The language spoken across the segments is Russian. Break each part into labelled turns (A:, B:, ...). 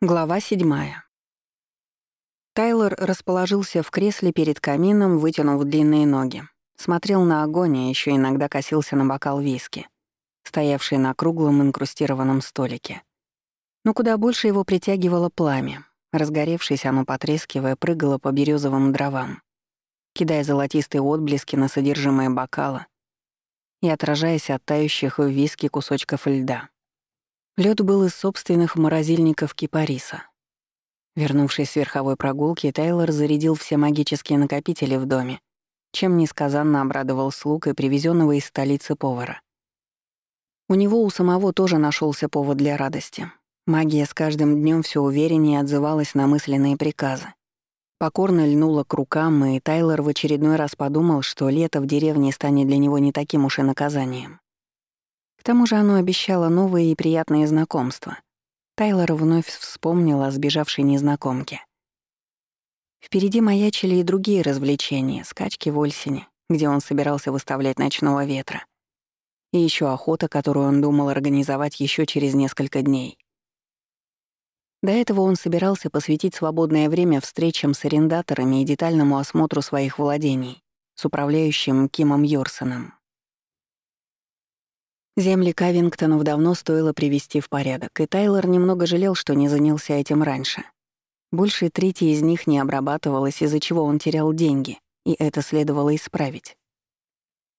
A: Глава седьмая. Тайлор расположился в кресле перед камином, вытянув длинные ноги. Смотрел на огонь, а ещё иногда косился на бокал виски, стоявший на круглом инкрустированном столике. Но куда больше его притягивало пламя. Разгоревшись, оно, потрескивая, прыгало по бирюзовым дровам, кидая золотистые отблески на содержимое бокала и отражаясь от тающих в виски кусочков льда. Лед был из собственных морозильников кипариса. Вернувшись с верховой прогулки, Тайлор зарядил все магические накопители в доме, чем несказанно обрадовал слуг и привезенного из столицы повара. У него у самого тоже нашелся повод для радости. Магия с каждым днем все увереннее отзывалась на мысленные приказы. Покорно льнула к рукам, и Тайлор в очередной раз подумал, что лето в деревне станет для него не таким уж и наказанием. Тому же оно обещало новые и приятные знакомства. Тайлор вновь вспомнил о сбежавшей незнакомке. Впереди маячили и другие развлечения, скачки в Ольсине, где он собирался выставлять ночного ветра. И еще охота, которую он думал организовать еще через несколько дней. До этого он собирался посвятить свободное время встречам с арендаторами и детальному осмотру своих владений с управляющим Кимом Йорсоном. Земли Кавингтонов давно стоило привести в порядок, и Тайлор немного жалел, что не занялся этим раньше. Больше трети из них не обрабатывалось, из-за чего он терял деньги, и это следовало исправить.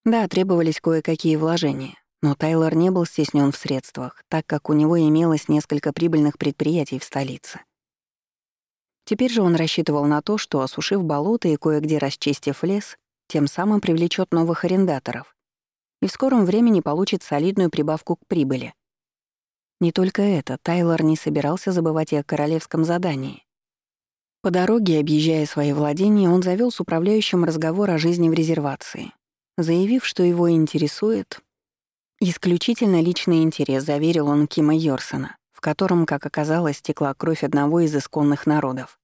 A: Да, требовались кое-какие вложения, но Тайлор не был стеснен в средствах, так как у него имелось несколько прибыльных предприятий в столице. Теперь же он рассчитывал на то, что, осушив болото и кое-где расчистив лес, тем самым привлечет новых арендаторов, и в скором времени получит солидную прибавку к прибыли. Не только это, Тайлор не собирался забывать и о королевском задании. По дороге, объезжая свои владения, он завел с управляющим разговор о жизни в резервации, заявив, что его интересует исключительно личный интерес, заверил он Кима Йорсона, в котором, как оказалось, текла кровь одного из исконных народов.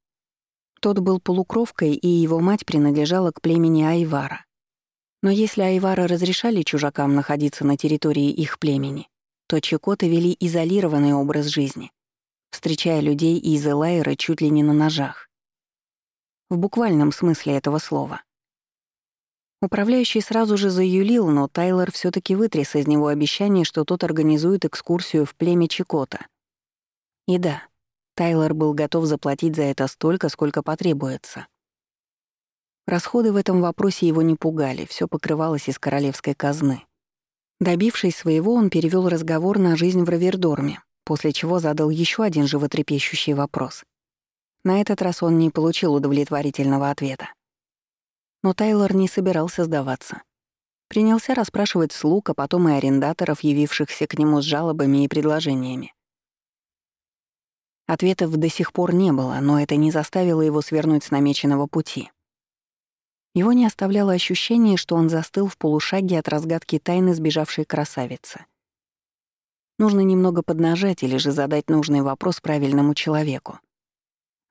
A: Тот был полукровкой, и его мать принадлежала к племени Айвара, но если айвары разрешали чужакам находиться на территории их племени, то чекоты вели изолированный образ жизни, встречая людей из Элайры чуть ли не на ножах. В буквальном смысле этого слова. Управляющий сразу же заюлил, но Тайлор все таки вытряс из него обещание, что тот организует экскурсию в племя Чикота. И да, Тайлор был готов заплатить за это столько, сколько потребуется. Расходы в этом вопросе его не пугали, все покрывалось из королевской казны. Добившись своего, он перевел разговор на жизнь в Равердорме, после чего задал еще один животрепещущий вопрос. На этот раз он не получил удовлетворительного ответа. Но Тайлор не собирался сдаваться. Принялся расспрашивать слуг, а потом и арендаторов, явившихся к нему с жалобами и предложениями. Ответов до сих пор не было, но это не заставило его свернуть с намеченного пути. Его не оставляло ощущение, что он застыл в полушаге от разгадки тайны сбежавшей красавицы. Нужно немного поднажать или же задать нужный вопрос правильному человеку.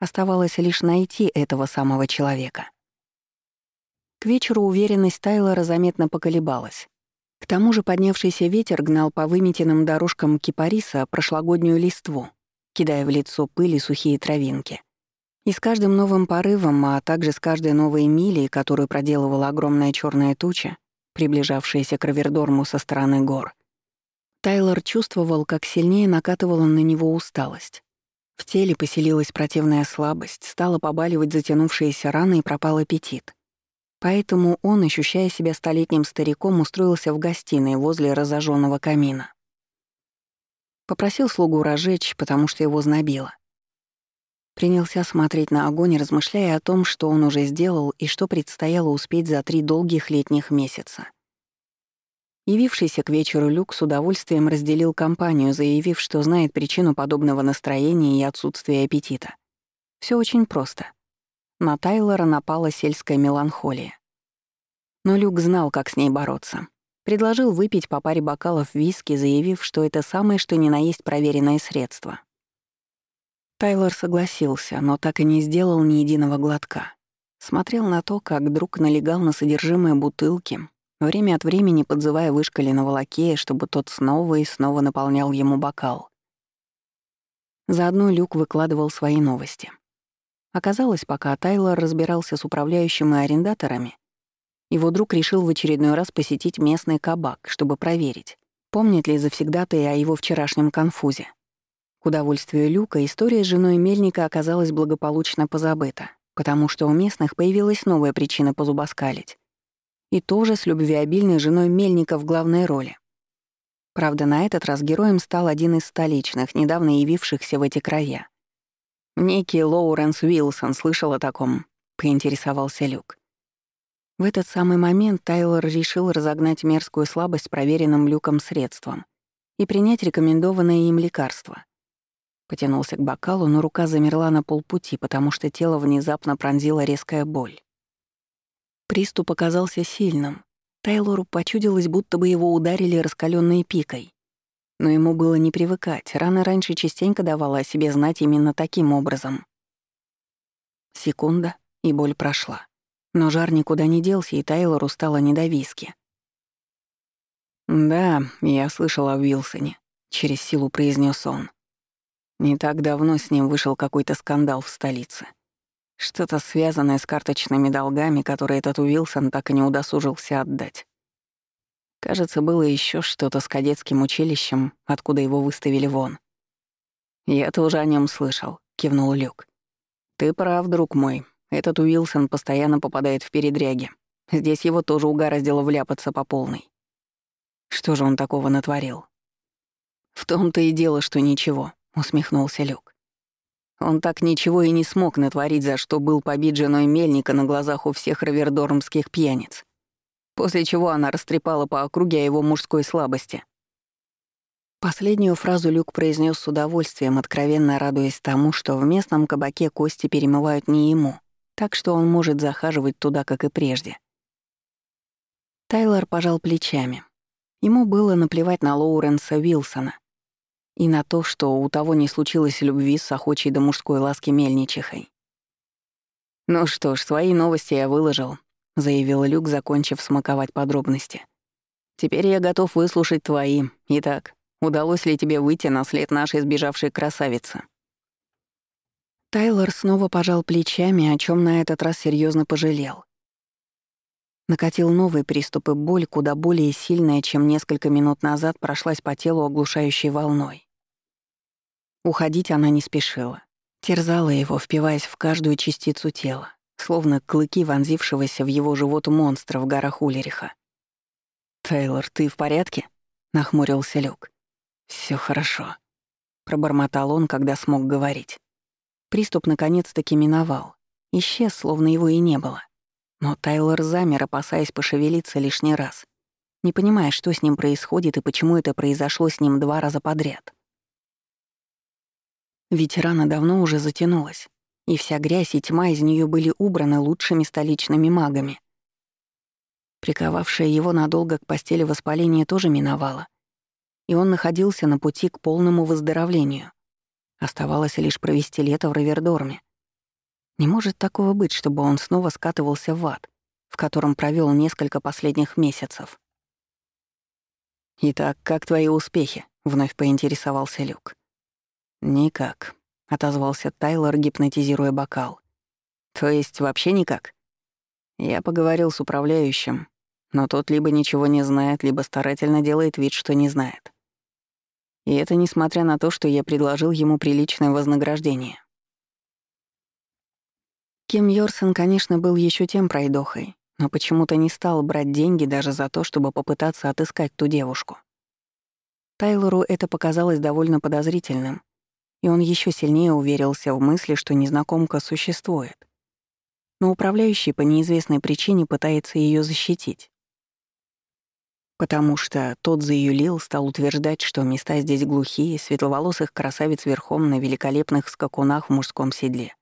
A: Оставалось лишь найти этого самого человека. К вечеру уверенность Тайлора заметно поколебалась. К тому же поднявшийся ветер гнал по выметенным дорожкам кипариса прошлогоднюю листву, кидая в лицо пыль и сухие травинки. И с каждым новым порывом, а также с каждой новой милей, которую проделывала огромная черная туча, приближавшаяся к Равердорму со стороны гор, Тайлор чувствовал, как сильнее накатывала на него усталость. В теле поселилась противная слабость, стала побаливать затянувшиеся раны и пропал аппетит. Поэтому он, ощущая себя столетним стариком, устроился в гостиной возле разожженного камина. Попросил слугу разжечь, потому что его знобило. Принялся смотреть на огонь, размышляя о том, что он уже сделал и что предстояло успеть за три долгих летних месяца. Явившийся к вечеру Люк с удовольствием разделил компанию, заявив, что знает причину подобного настроения и отсутствия аппетита. Все очень просто. На Тайлора напала сельская меланхолия. Но Люк знал, как с ней бороться. Предложил выпить по паре бокалов виски, заявив, что это самое что ни на есть проверенное средство. Тайлор согласился, но так и не сделал ни единого глотка. Смотрел на то, как друг налегал на содержимое бутылки, время от времени подзывая вышкаленного лакея, чтобы тот снова и снова наполнял ему бокал. Заодно Люк выкладывал свои новости. Оказалось, пока Тайлор разбирался с управляющим и арендаторами, его друг решил в очередной раз посетить местный кабак, чтобы проверить, помнит ли завсегдатый о его вчерашнем конфузе. К удовольствию Люка история с женой Мельника оказалась благополучно позабыта, потому что у местных появилась новая причина позубоскалить. И тоже с любвеобильной женой Мельника в главной роли. Правда, на этот раз героем стал один из столичных, недавно явившихся в эти края. «Некий Лоуренс Уилсон слышал о таком», — поинтересовался Люк. В этот самый момент Тайлор решил разогнать мерзкую слабость проверенным Люком средством и принять рекомендованное им лекарство. Потянулся к бокалу, но рука замерла на полпути, потому что тело внезапно пронзила резкая боль. Приступ оказался сильным, Тайлору почудилось, будто бы его ударили раскаленной пикой. Но ему было не привыкать, рана раньше частенько давала о себе знать именно таким образом. Секунда, и боль прошла. Но жар никуда не делся, и Тайлору стало не до виски. «Да, я слышал о Уилсоне», — через силу произнес он. Не так давно с ним вышел какой-то скандал в столице. Что-то связанное с карточными долгами, которые этот Уилсон так и не удосужился отдать. Кажется, было еще что-то с кадетским училищем, откуда его выставили вон. «Я тоже о нем слышал», — кивнул Люк. «Ты прав, друг мой. Этот Уилсон постоянно попадает в передряги. Здесь его тоже угораздило вляпаться по полной. Что же он такого натворил?» «В том-то и дело, что ничего», — усмехнулся Люк. Он так ничего и не смог натворить, за что был побит женой Мельника на глазах у всех равердормских пьяниц. После чего она растрепала по округе о его мужской слабости. Последнюю фразу Люк произнес с удовольствием, откровенно радуясь тому, что в местном кабаке кости перемывают не ему, так что он может захаживать туда, как и прежде. Тайлор пожал плечами. Ему было наплевать на Лоуренса Уилсона, и на то, что у того не случилось любви с охочей до мужской ласки мельничихой. «Ну что ж, свои новости я выложил», — заявил Люк, закончив смаковать подробности. «Теперь я готов выслушать твои. Итак, удалось ли тебе выйти на след нашей сбежавшей красавицы?» Тайлор снова пожал плечами, о чем на этот раз серьезно пожалел. Накатил новый приступ, и боль, куда более сильная, чем несколько минут назад, прошлась по телу оглушающей волной. Уходить она не спешила. Терзала его, впиваясь в каждую частицу тела, словно клыки вонзившегося в его живот монстра в горах Улериха. «Тейлор, ты в порядке?» — нахмурился Люк. Все хорошо», — пробормотал он, когда смог говорить. Приступ наконец-таки миновал. Исчез, словно его и не было. Но Тайлор замер, опасаясь пошевелиться лишний раз, не понимая, что с ним происходит и почему это произошло с ним два раза подряд. Ведь рана давно уже затянулась, и вся грязь и тьма из нее были убраны лучшими столичными магами. Приковавшее его надолго к постели воспаление тоже миновало, и он находился на пути к полному выздоровлению. Оставалось лишь провести лето в Равердорме. Не может такого быть, чтобы он снова скатывался в ад, в котором провел несколько последних месяцев. «Итак, как твои успехи?» — вновь поинтересовался Люк. «Никак», — отозвался Тайлор, гипнотизируя бокал. «То есть вообще никак?» Я поговорил с управляющим, но тот либо ничего не знает, либо старательно делает вид, что не знает. И это несмотря на то, что я предложил ему приличное вознаграждение. Ким Йорсон, конечно, был еще тем пройдохой, но почему-то не стал брать деньги даже за то, чтобы попытаться отыскать ту девушку. Тайлору это показалось довольно подозрительным, и он еще сильнее уверился в мысли, что незнакомка существует. Но управляющий по неизвестной причине пытается ее защитить. Потому что тот заюлил, стал утверждать, что места здесь глухие, светловолосых красавиц верхом на великолепных скакунах в мужском седле.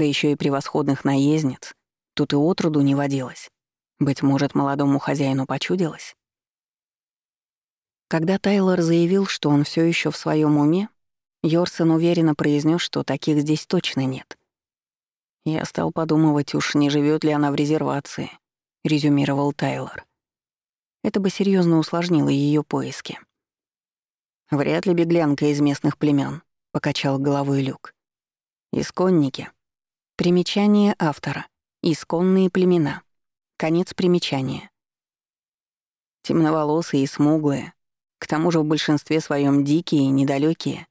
A: Да еще и превосходных наездниц. Тут и отроду не водилось. Быть может, молодому хозяину почудилось? Когда Тайлор заявил, что он все еще в своем уме, Йорсон уверенно произнес, что таких здесь точно нет. «Я стал подумывать, уж не живет ли она в резервации», — резюмировал Тайлор. Это бы серьезно усложнило ее поиски. Вряд ли беглянка из местных племен, — покачал головой Люк. «Исконники. Примечание автора. Исконные племена. Конец примечания. Темноволосые и смуглые, к тому же в большинстве своем дикие и недалекие,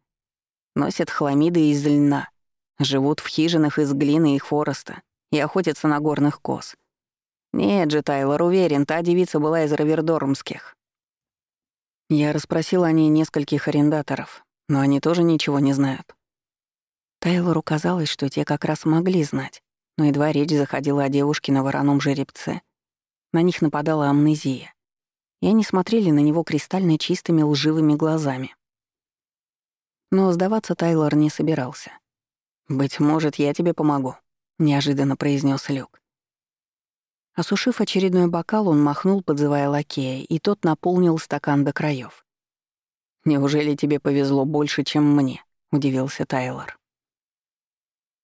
A: носят хламиды из льна, живут в хижинах из глины и хвороста и охотятся на горных коз. Нет же, Тайлор, уверен, та девица была из Равердормских. Я расспросил о ней нескольких арендаторов, но они тоже ничего не знают. Тайлору казалось, что те как раз могли знать, но едва речь заходила о девушке на вороном жеребце. На них нападала амнезия, и они смотрели на него кристально чистыми лживыми глазами. Но сдаваться Тайлор не собирался. «Быть может, я тебе помогу», — неожиданно произнес Люк. Осушив очередной бокал, он махнул, подзывая лакея, и тот наполнил стакан до краев. «Неужели тебе повезло больше, чем мне?» — удивился Тайлор.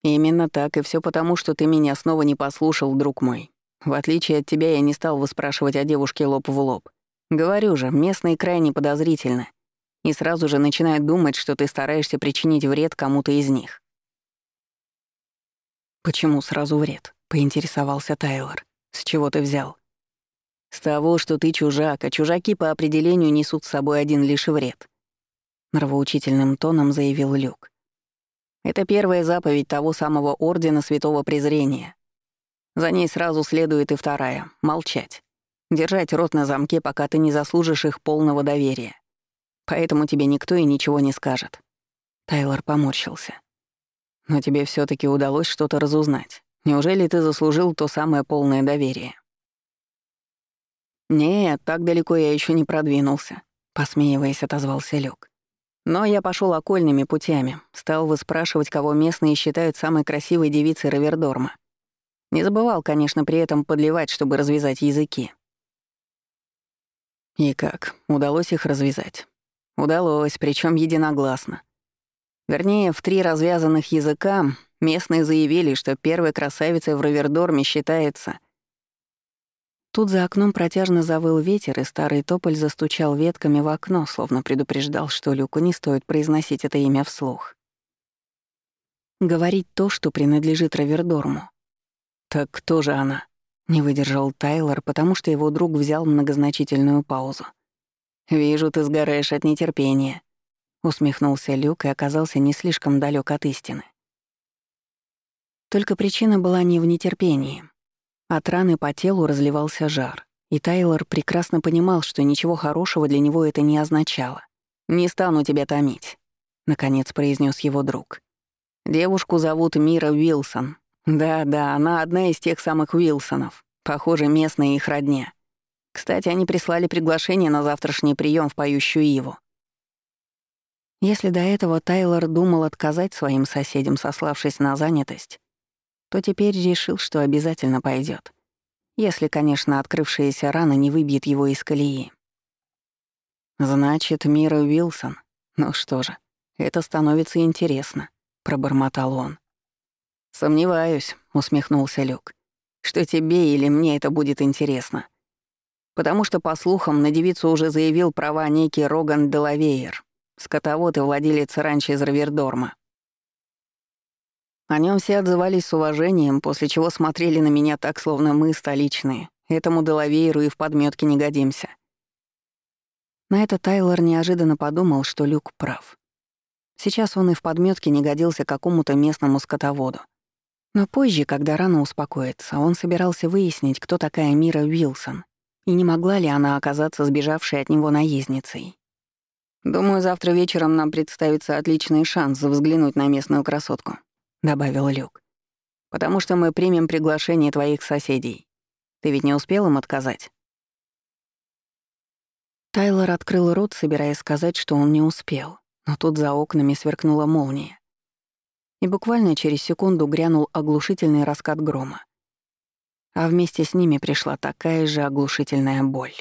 A: «Именно так, и все потому, что ты меня снова не послушал, друг мой. В отличие от тебя, я не стал выспрашивать о девушке лоб в лоб. Говорю же, местные крайне подозрительны. И сразу же начинают думать, что ты стараешься причинить вред кому-то из них». «Почему сразу вред?» — поинтересовался Тайлор. «С чего ты взял?» «С того, что ты чужак, а чужаки по определению несут с собой один лишь вред», — нравоучительным тоном заявил Люк. Это первая заповедь того самого Ордена Святого Презрения. За ней сразу следует и вторая — молчать. Держать рот на замке, пока ты не заслужишь их полного доверия. Поэтому тебе никто и ничего не скажет. Тайлор поморщился. Но тебе все таки удалось что-то разузнать. Неужели ты заслужил то самое полное доверие? Нет, так далеко я еще не продвинулся, посмеиваясь, отозвался Люк. Но я пошел окольными путями, стал выспрашивать, кого местные считают самой красивой девицей Равердорма. Не забывал, конечно, при этом подливать, чтобы развязать языки. И как, удалось их развязать? Удалось, причем единогласно. Вернее, в три развязанных языка местные заявили, что первой красавицей в Равердорме считается Тут за окном протяжно завыл ветер, и старый тополь застучал ветками в окно, словно предупреждал, что Люку не стоит произносить это имя вслух. Говорить то, что принадлежит Равердорму. «Так кто же она?» — не выдержал Тайлор, потому что его друг взял многозначительную паузу. «Вижу, ты сгораешь от нетерпения», — усмехнулся Люк и оказался не слишком далек от истины. Только причина была не в нетерпении. От раны по телу разливался жар, и Тайлор прекрасно понимал, что ничего хорошего для него это не означало. «Не стану тебя томить», — наконец произнес его друг. «Девушку зовут Мира Уилсон. Да-да, она одна из тех самых Уилсонов. Похоже, местная их родня. Кстати, они прислали приглашение на завтрашний прием в поющую Иву. Если до этого Тайлор думал отказать своим соседям, сославшись на занятость, то теперь решил, что обязательно пойдет, Если, конечно, открывшаяся рана не выбьет его из колеи. «Значит, Мира Уилсон. Ну что же, это становится интересно», — пробормотал он. «Сомневаюсь», — усмехнулся Люк, «что тебе или мне это будет интересно. Потому что, по слухам, на девицу уже заявил права некий Роган Делавейер, скотовод и владелец ранчо из Равердорма. О нем все отзывались с уважением, после чего смотрели на меня так, словно мы столичные. Этому Делавейру и в подметке не годимся. На это Тайлор неожиданно подумал, что Люк прав. Сейчас он и в подметке не годился какому-то местному скотоводу. Но позже, когда рано успокоится, он собирался выяснить, кто такая Мира Уилсон, и не могла ли она оказаться сбежавшей от него наездницей. «Думаю, завтра вечером нам представится отличный шанс взглянуть на местную красотку», добавил Люк. «Потому что мы примем приглашение твоих соседей. Ты ведь не успел им отказать?» Тайлор открыл рот, собираясь сказать, что он не успел, но тут за окнами сверкнула молния. И буквально через секунду грянул оглушительный раскат грома. А вместе с ними пришла такая же оглушительная боль.